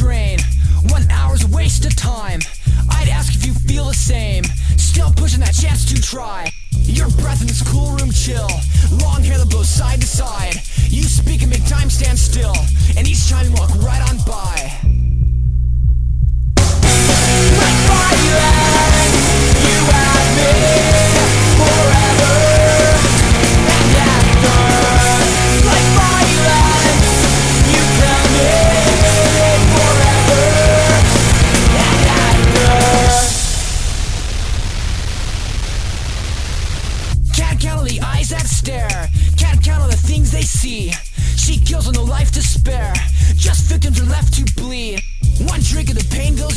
drain. One hour's a waste of time. I'd ask if you feel the same. Still pushing that chance to try. Your breath in this cool room chill. Long hair that blows side to side. They see. She kills with no life to spare. Just victims are left to bleed. One drink and the pain goes